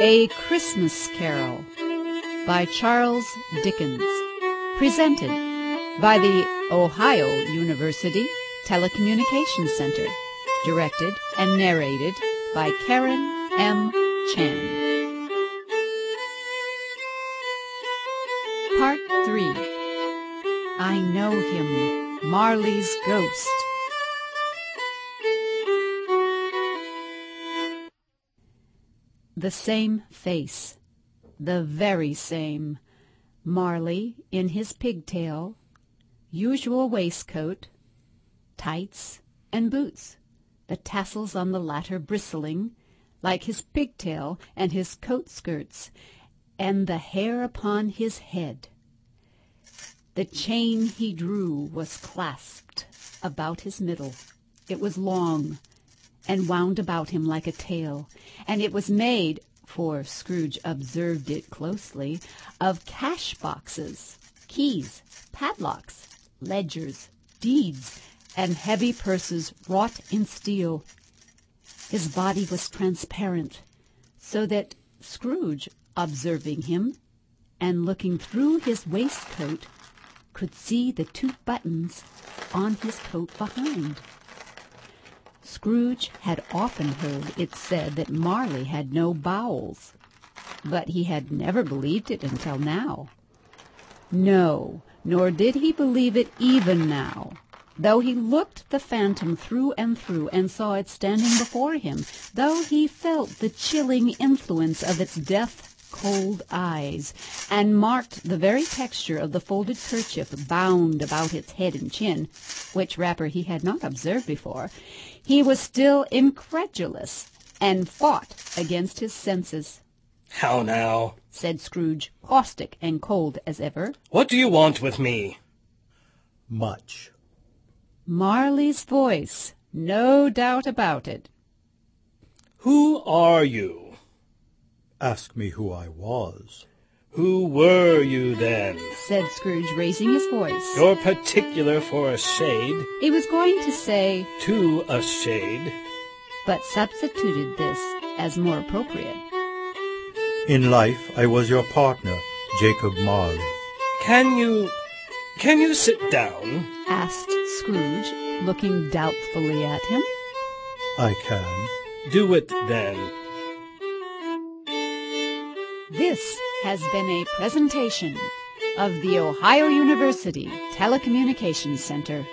A Christmas Carol by Charles Dickens. Presented by the Ohio University Telecommunications Center. Directed and narrated by Karen M. Chan. Part 3 I Know Him, Marley's Ghost. The same face, the very same. Marley in his pigtail, usual waistcoat, tights, and boots, the tassels on the latter bristling, like his pigtail and his coat skirts, and the hair upon his head. The chain he drew was clasped about his middle. It was long, and wound about him like a tail, and it was made, for Scrooge observed it closely, of cash boxes, keys, padlocks, ledgers, deeds, and heavy purses wrought in steel. His body was transparent, so that Scrooge, observing him, and looking through his waistcoat, could see the two buttons on his coat behind. Scrooge had often heard it said that Marley had no bowels, but he had never believed it until now. No, nor did he believe it even now, though he looked the phantom through and through and saw it standing before him, though he felt the chilling influence of its death cold eyes, and marked the very texture of the folded kerchief bound about its head and chin, which wrapper he had not observed before, he was still incredulous, and fought against his senses. How now? said Scrooge, caustic and cold as ever. What do you want with me? Much. Marley's voice, no doubt about it. Who are you? Ask me who I was. Who were you then? said Scrooge, raising his voice. You're particular for a shade. He was going to say, To a shade. but substituted this as more appropriate. In life, I was your partner, Jacob Marley. Can you... can you sit down? asked Scrooge, looking doubtfully at him. I can. Do it then. This has been a presentation of the Ohio University Telecommunications Center.